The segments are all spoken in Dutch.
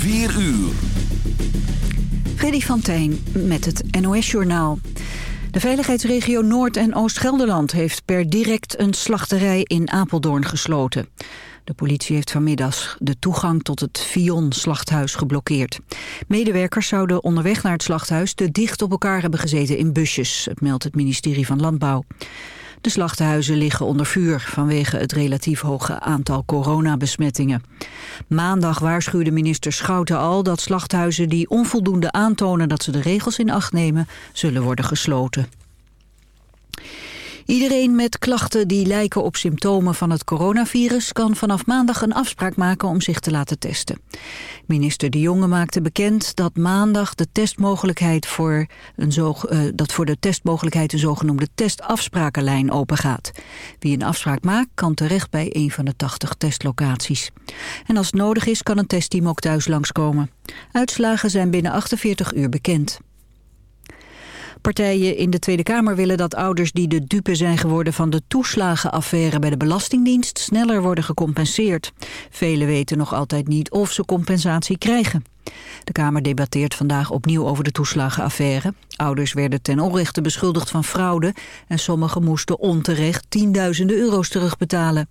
4 uur. Freddy van Tijn met het NOS-journaal. De veiligheidsregio Noord- en Oost-Gelderland heeft per direct een slachterij in Apeldoorn gesloten. De politie heeft vanmiddag de toegang tot het Vion-slachthuis geblokkeerd. Medewerkers zouden onderweg naar het slachthuis te dicht op elkaar hebben gezeten in busjes, meldt het ministerie van Landbouw. De slachthuizen liggen onder vuur vanwege het relatief hoge aantal coronabesmettingen. Maandag waarschuwde minister Schouten al dat slachthuizen die onvoldoende aantonen dat ze de regels in acht nemen, zullen worden gesloten. Iedereen met klachten die lijken op symptomen van het coronavirus... kan vanaf maandag een afspraak maken om zich te laten testen. Minister De Jonge maakte bekend dat maandag de testmogelijkheid voor, een zo, uh, dat voor de testmogelijkheid de zogenoemde testafsprakenlijn opengaat. Wie een afspraak maakt kan terecht bij een van de 80 testlocaties. En als het nodig is kan een testteam ook thuis langskomen. Uitslagen zijn binnen 48 uur bekend. Partijen in de Tweede Kamer willen dat ouders die de dupe zijn geworden van de toeslagenaffaire bij de Belastingdienst sneller worden gecompenseerd. Velen weten nog altijd niet of ze compensatie krijgen. De Kamer debatteert vandaag opnieuw over de toeslagenaffaire. Ouders werden ten onrechte beschuldigd van fraude en sommigen moesten onterecht tienduizenden euro's terugbetalen.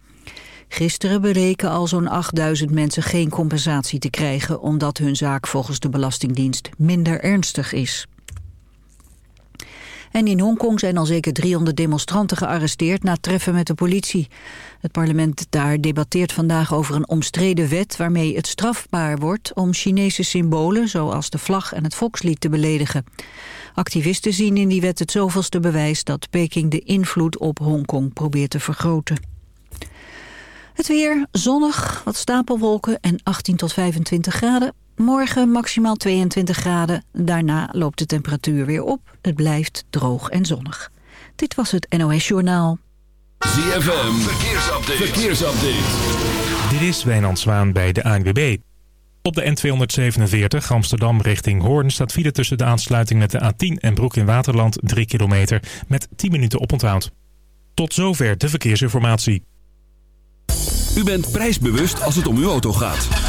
Gisteren bereken al zo'n 8000 mensen geen compensatie te krijgen... omdat hun zaak volgens de Belastingdienst minder ernstig is. En in Hongkong zijn al zeker 300 demonstranten gearresteerd na treffen met de politie. Het parlement daar debatteert vandaag over een omstreden wet waarmee het strafbaar wordt om Chinese symbolen zoals de vlag en het volkslied te beledigen. Activisten zien in die wet het zoveelste bewijs dat Peking de invloed op Hongkong probeert te vergroten. Het weer zonnig, wat stapelwolken en 18 tot 25 graden. Morgen maximaal 22 graden. Daarna loopt de temperatuur weer op. Het blijft droog en zonnig. Dit was het NOS Journaal. ZFM, verkeersupdate. verkeersupdate. Dit is Wijnand Zwaan bij de ANWB. Op de N247 Amsterdam richting Hoorn staat file tussen de aansluiting met de A10 en Broek in Waterland 3 kilometer met 10 minuten oponthoud. Tot zover de verkeersinformatie. U bent prijsbewust als het om uw auto gaat.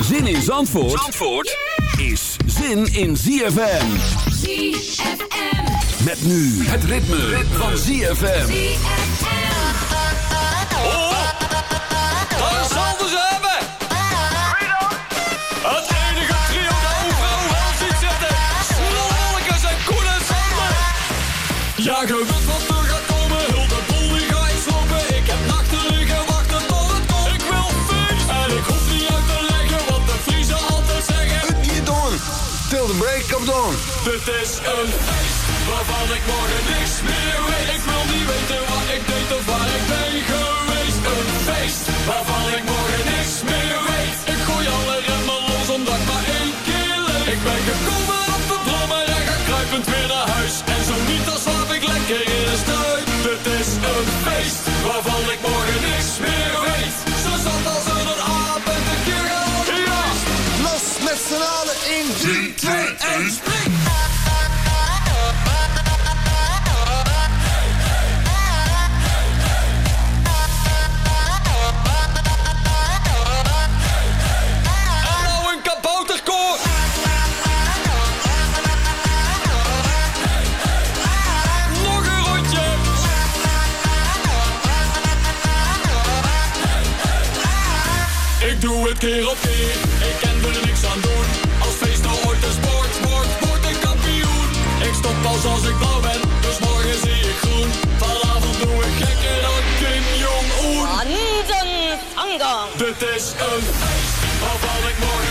Zin in Zandvoort, Zandvoort is zin in ZFM. ZFM. Met nu het ritme, van ZFM. Dat is anders hebben! Het enige trio dat overal wel ziet zitten. Snolletjes en Koen en Sander. Ja, Dit is een feest waarvan ik morgen niks meer weet. Ik wil niet weten wat ik deed of waar ik ben geweest. Een feest waarvan ik morgen doe het keer op keer, Ik stop pas als ik blauw ben, dus morgen zie ik groen. Vanavond doe ik gekker dan Kim Jong-un. Dit is een feest waarvan ik morgen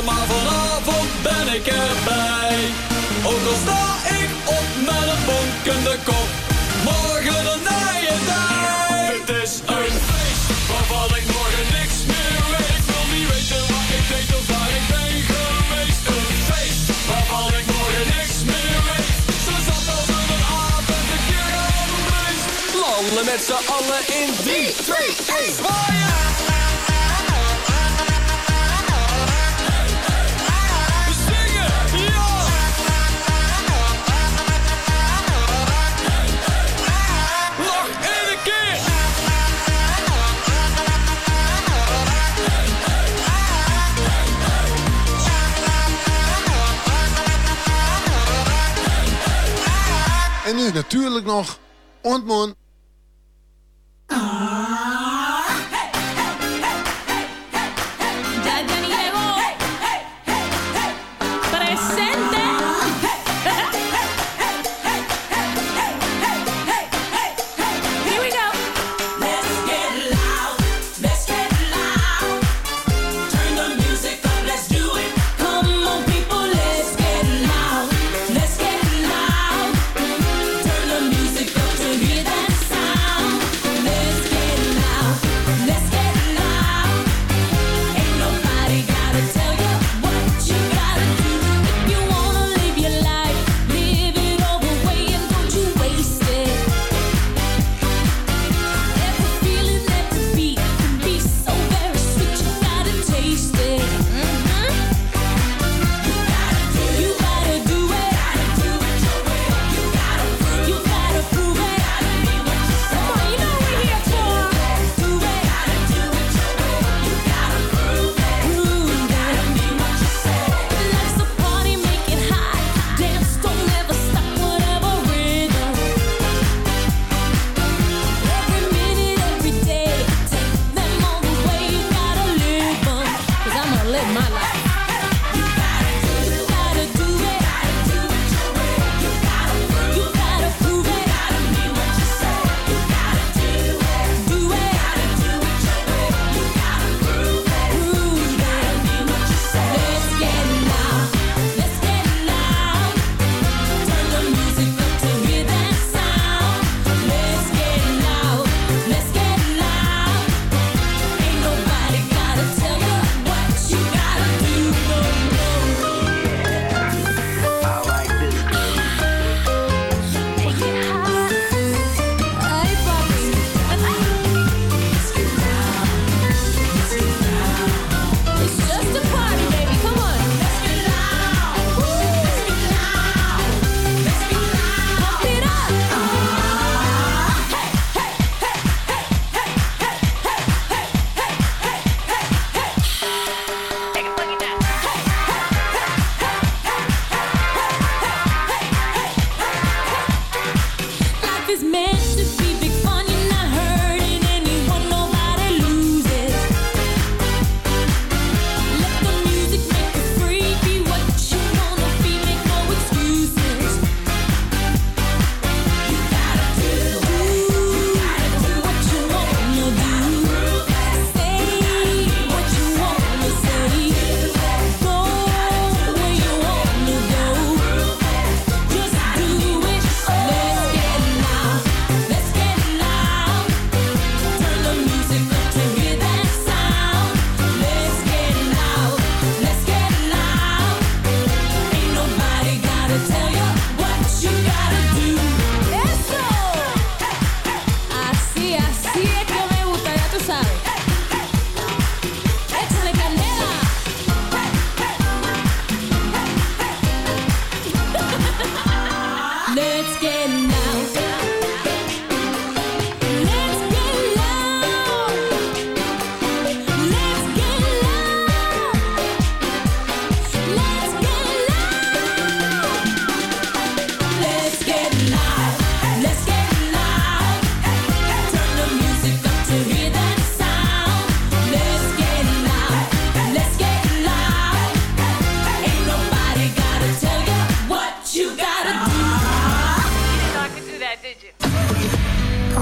maar vanavond ben ik erbij. Ook al sta ik op met een bonkende kop, morgen een naaie dij. Het is een feest waarvan ik morgen niks meer weet. Ik wil niet weten wat ik deed of waar ik ben geweest. Een feest waarvan ik morgen niks meer weet. Zo zat als een aap en de keer gaan een beest. Landen met z'n allen in 3, 2, 1, zwaaien! Natuurlijk nog.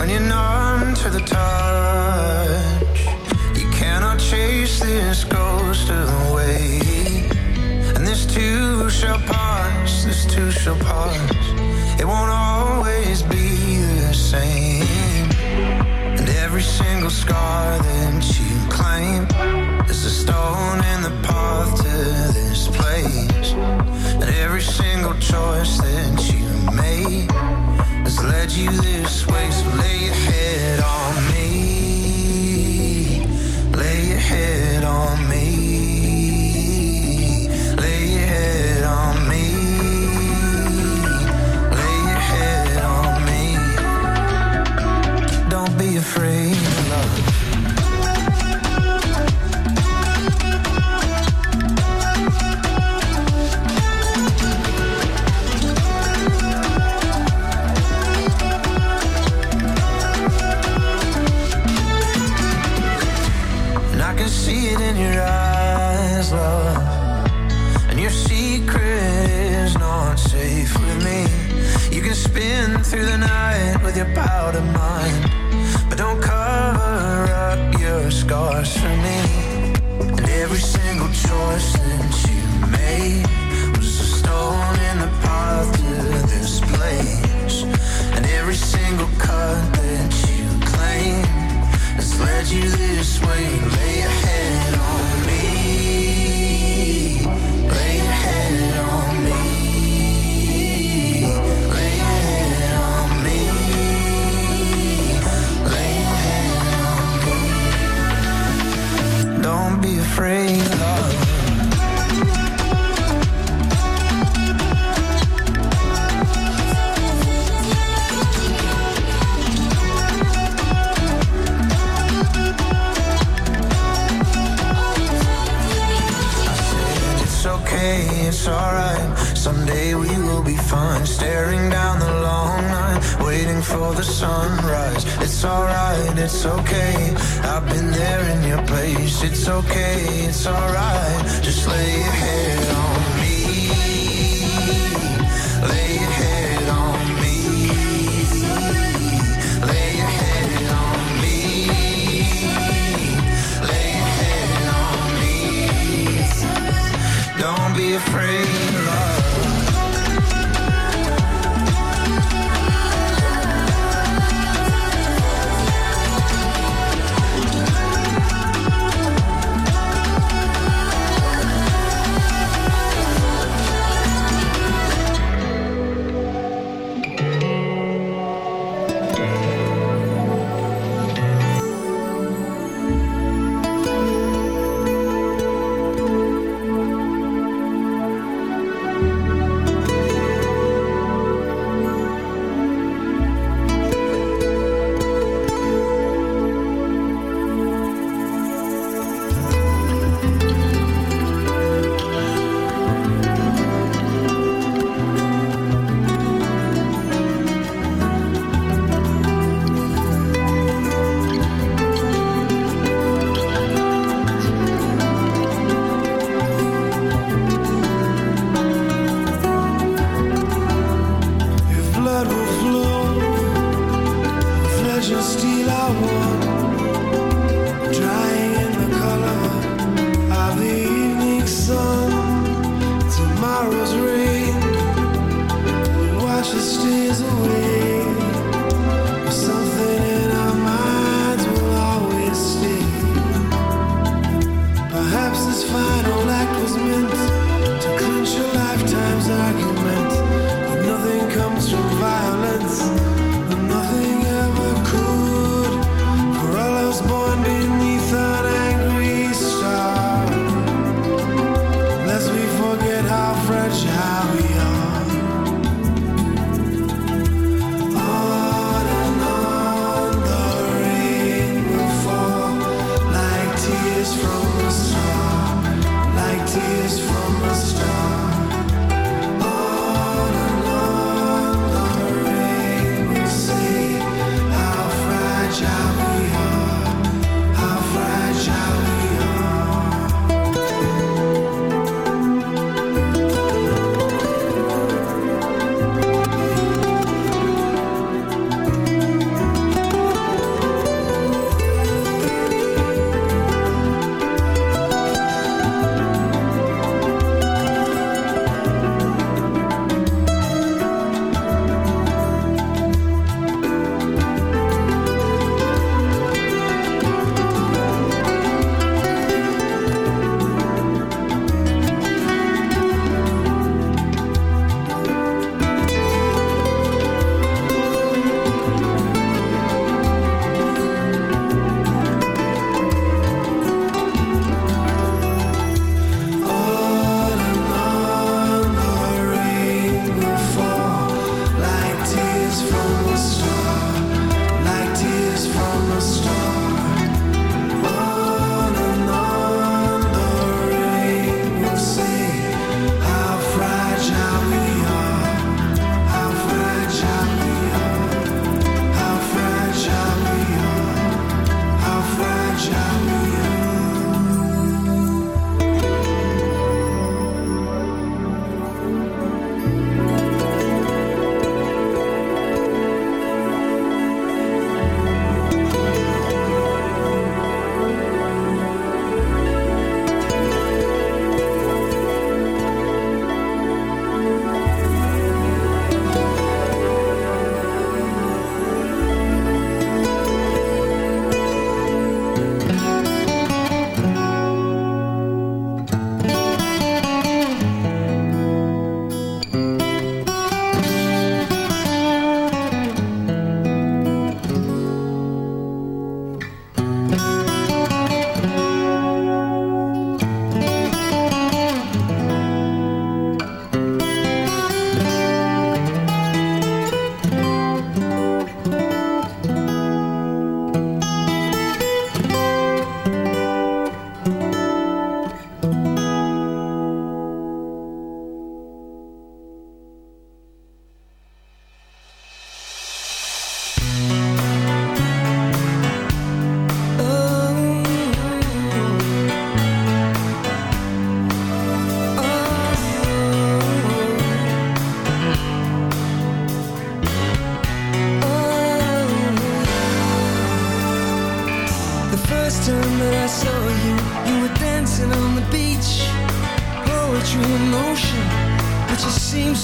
When you're numb to the touch, you cannot chase this ghost away. And this too shall pass, this too shall pass. It won't always be the same. And every single scar that you claim is a stone in the path to this place. And every single choice that you made has led you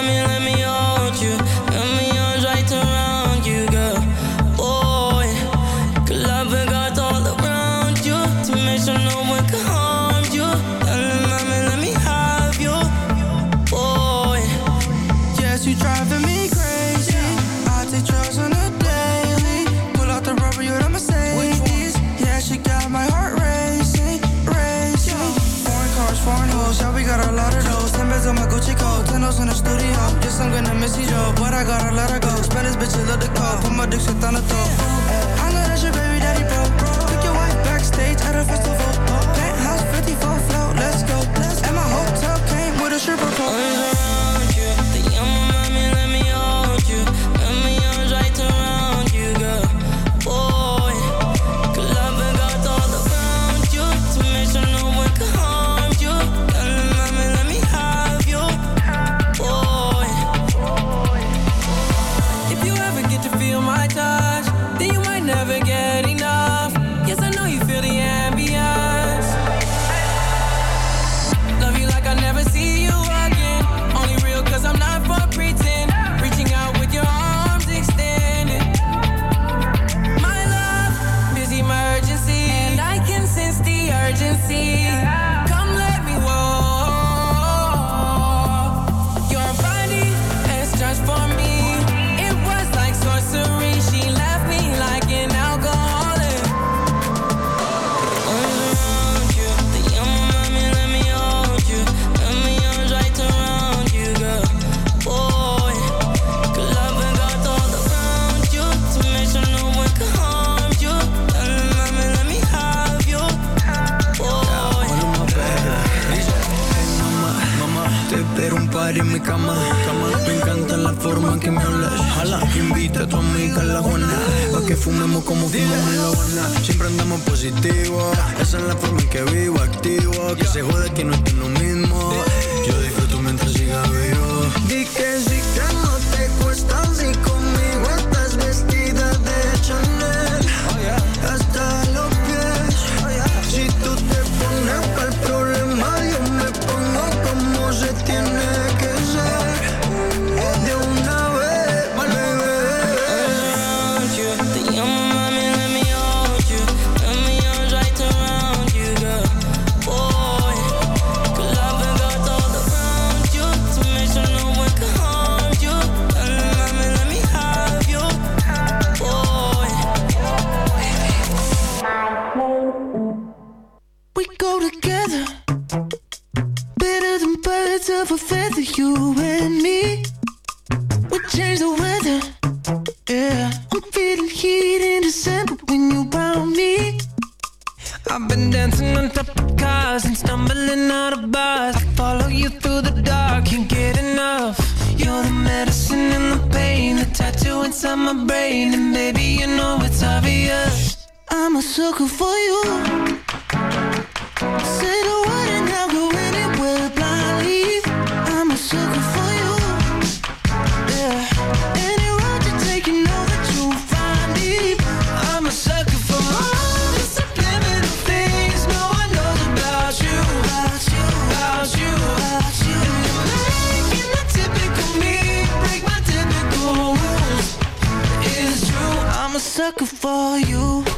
coming. zit aan het hoofd lugar en mi cama, cama. Me encanta la forma en que me hablas. ojalá, invita a tu amiga la Juana. Pa' que fumemos como fumamos en la Habana. Siempre andamos positivo. Esa es la forma en que vivo, activo. Que se jode que no estoy lo mismo. Sucker for you.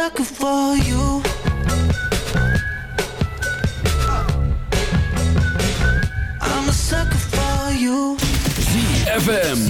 Sucker for you. I'm a sucker for you. ZFM.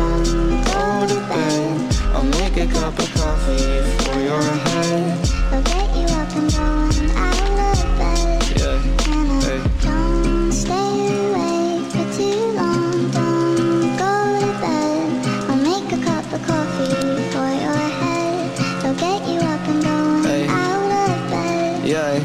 a cup of coffee for your head. I'll get you up and going out of bed. Yeah, hey. Don't stay awake for too long. Don't go to bed. I'll make a cup of coffee for your head. I'll get you up and going Hey. out of bed. Yeah.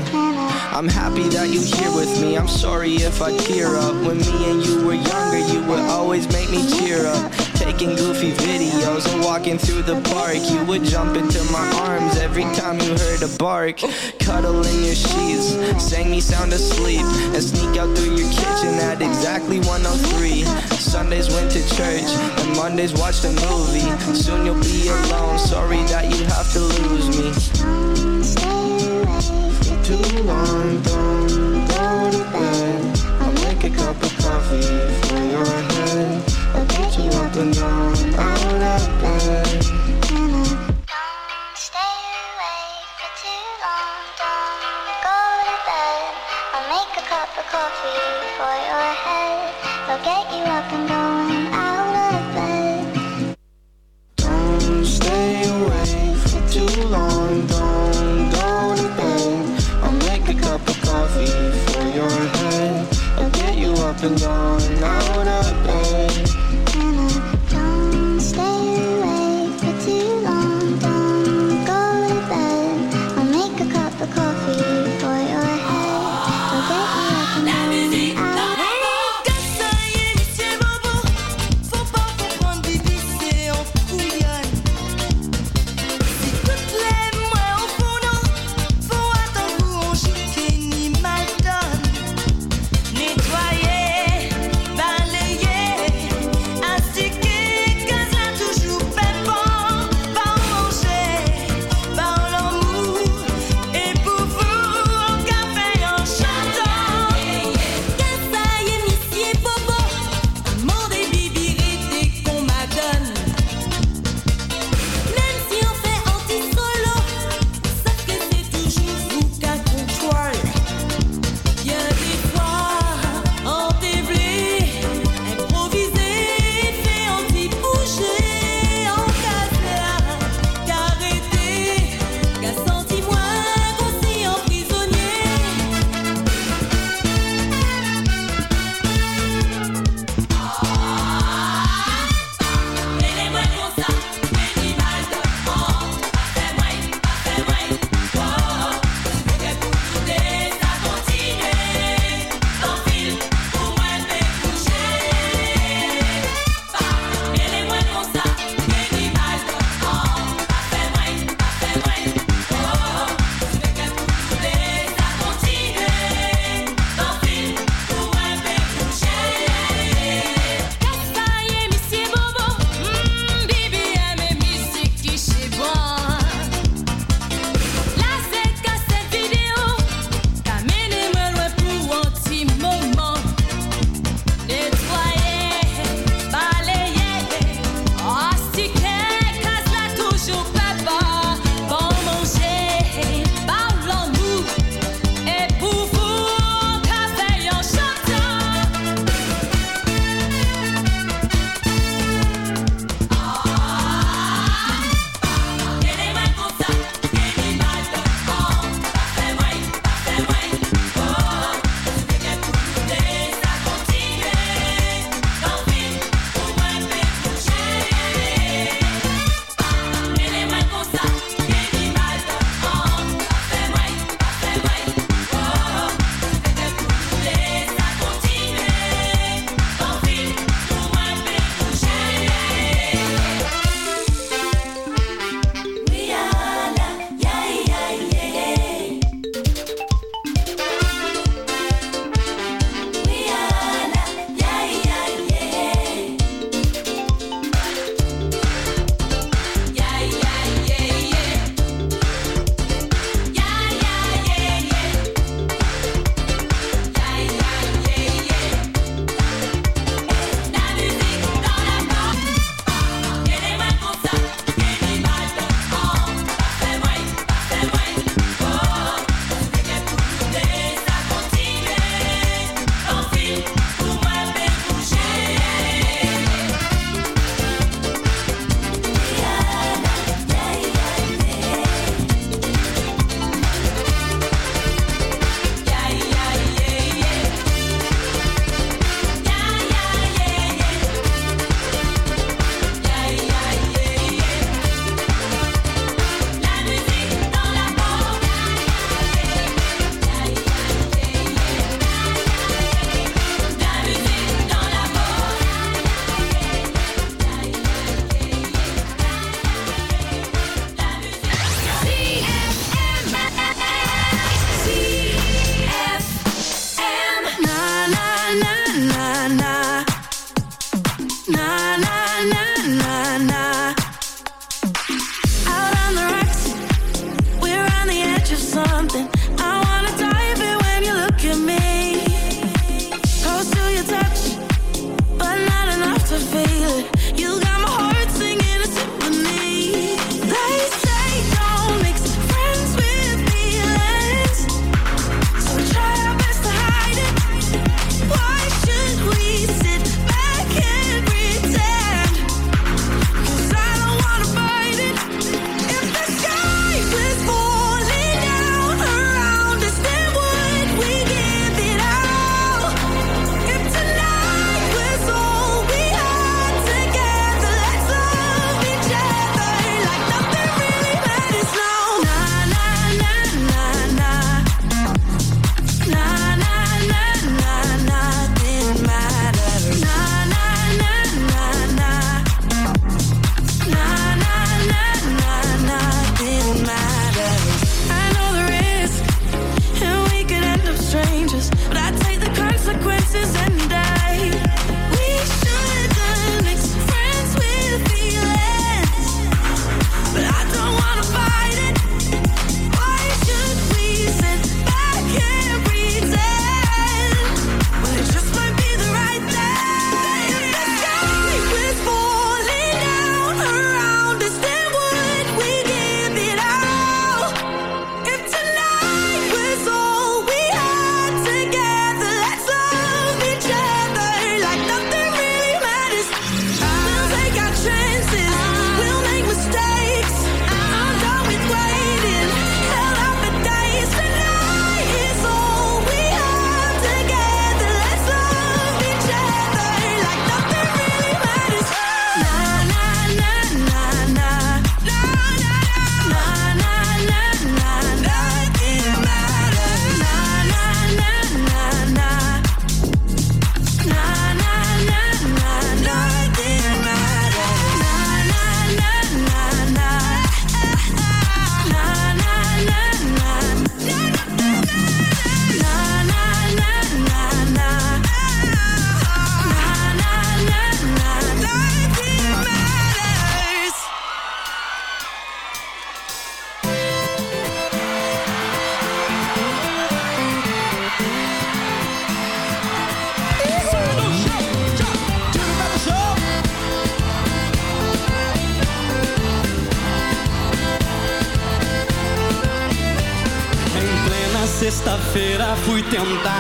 I'm happy that you're here with me. I'm sorry if I tear up. When me and you were younger, you would always make me cheer up. Taking goofy videos and walking through the park. You would jump into my arms every time you heard a bark. Cuddle in your sheets, sang me sound asleep, and sneak out through your kitchen at exactly 103. Sundays went to church, and Mondays watched a movie. Soon you'll be alone. Sorry that you have to lose me. Too long, don't go to bed. I'll make a cup of coffee don't stay away for too long. Don't go to bed. I'll make a cup of coffee for your head. I'll get you up and going out of bed. Don't stay for too long. Don't go to bed. I'll make a cup of coffee for your head. I'll get you up and going out.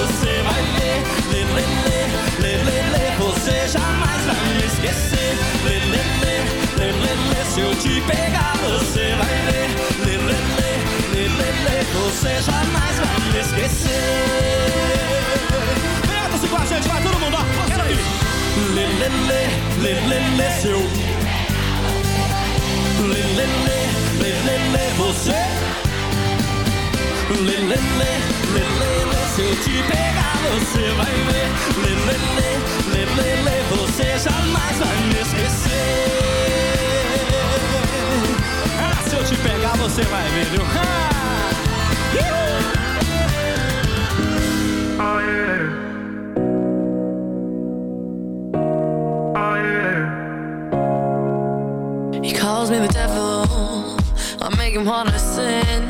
você vai ver. lê, lê, lê, lê, lê, você jamais vai me esquecer. Lê, lê, lê, lê, lê, se eu te pegar, você vai ver. lê, lê, lê, lê, lê, você jamais vai me esquecer. Pega-se com a gente, vai todo mundo, ó, quero ir. Lê, lê, lê, lê, lê, lê, seu. Lê, lê, lê, lê, lê, lê, você. Lelele, lelele, se eu te pegar você vai ver Lelele, lelele, você jamais vai me esquecer Ah, se eu te pegar você vai ver, viu? Ah! Oh yeah Oh yeah He calls me the devil. I make him wanna sin.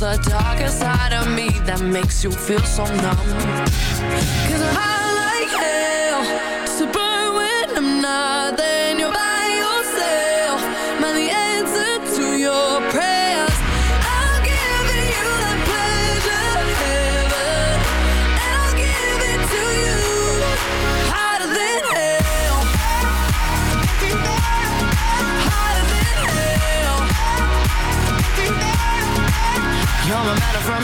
It's the darker side of me that makes you feel so numb. Cause I like hell to burn when I'm not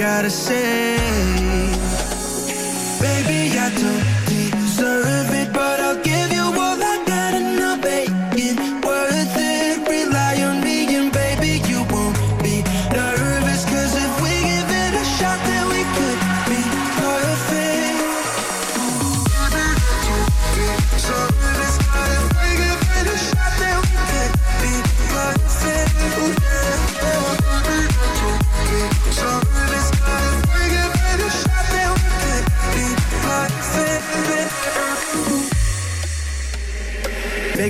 gotta say. Baby, I don't deserve it, but I'll give you.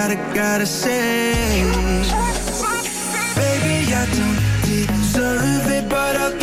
gotta, gotta say. Baby, I don't deserve it, but I'll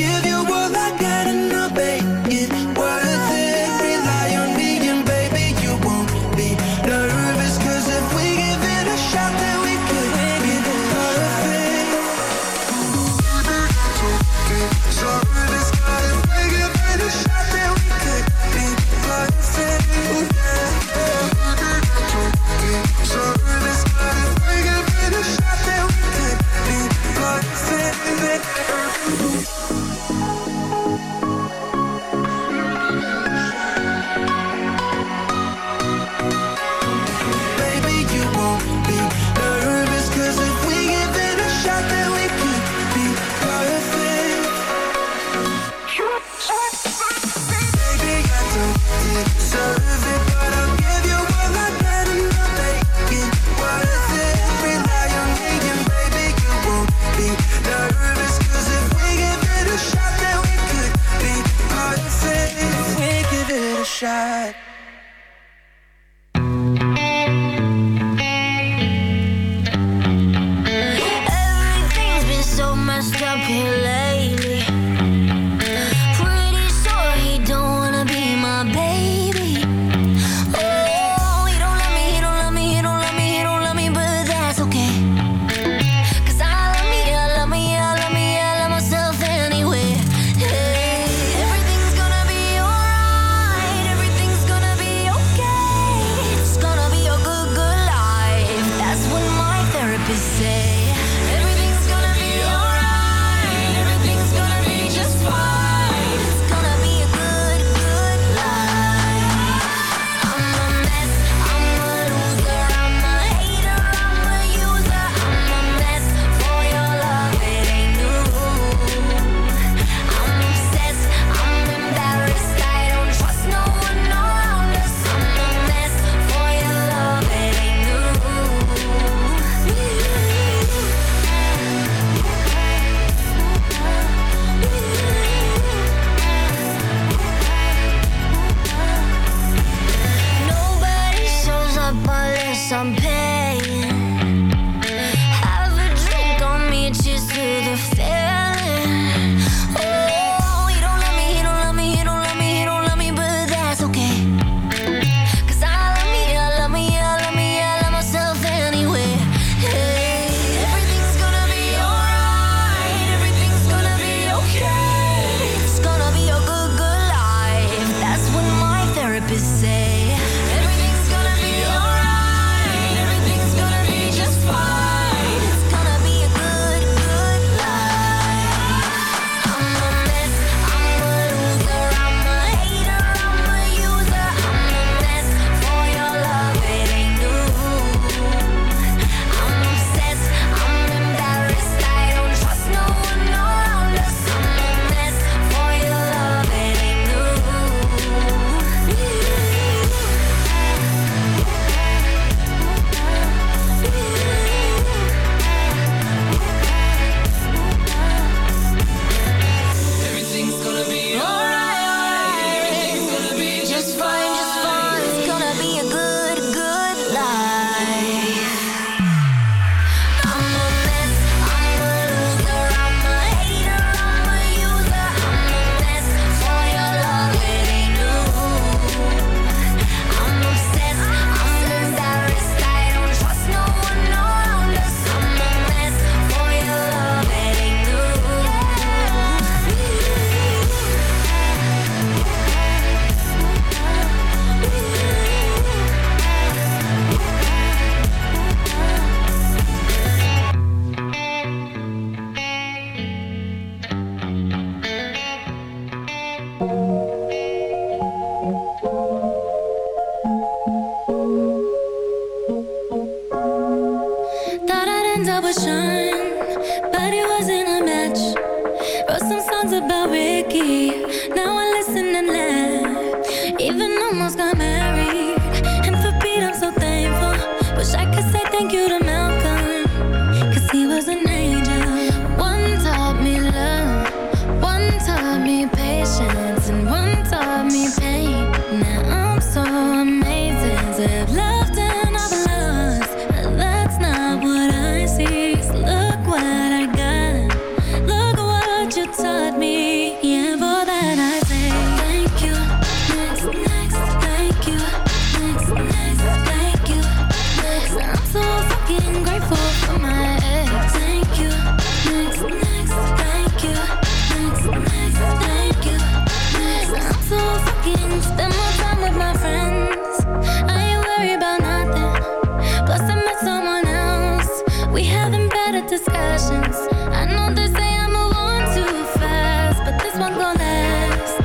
discussions. I know they say I move on too fast, but this one gon' last.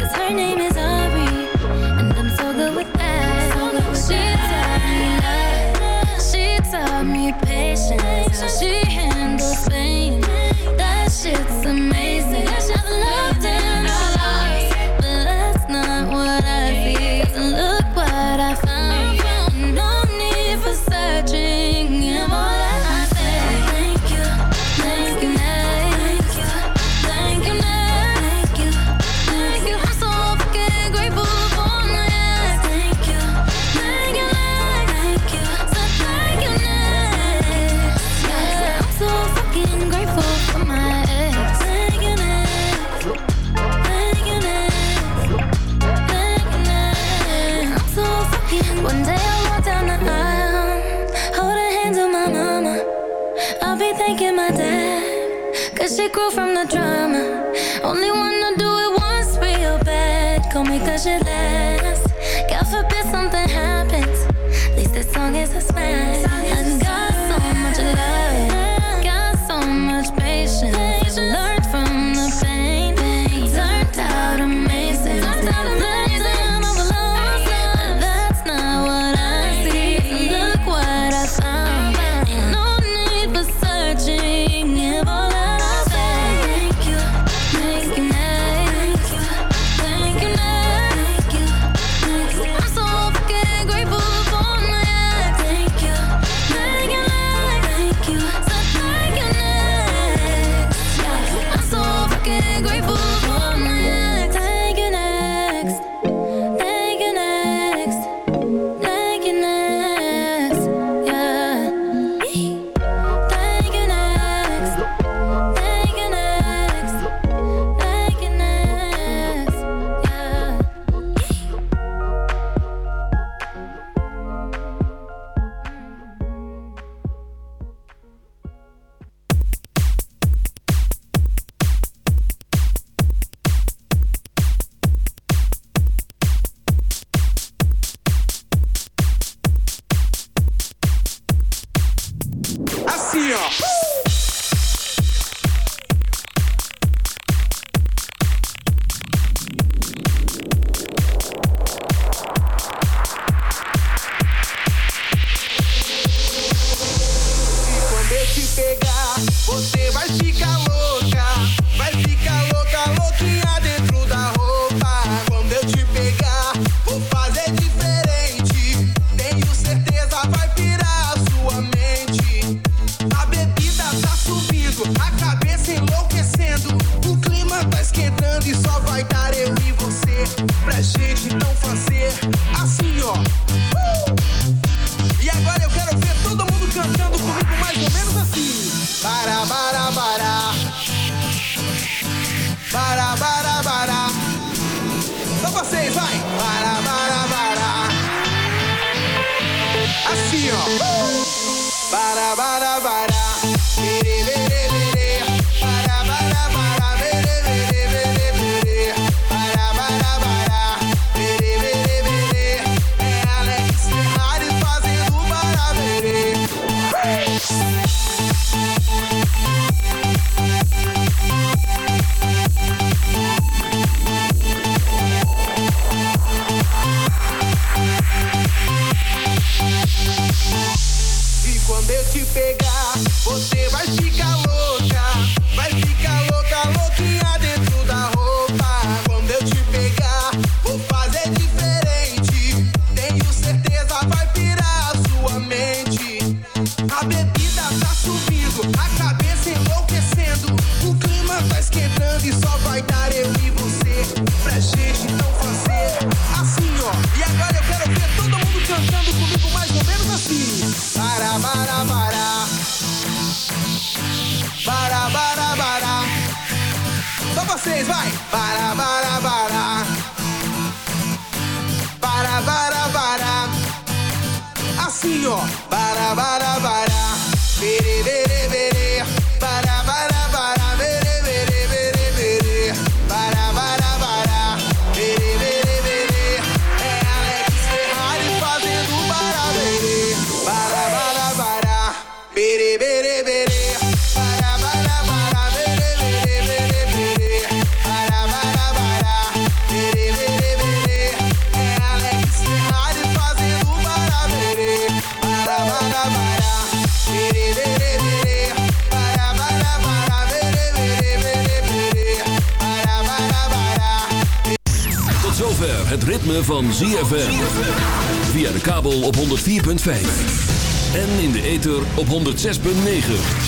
Cause her name is Ari, and I'm so good with that. So good with she that. taught me love, she taught me patience. So she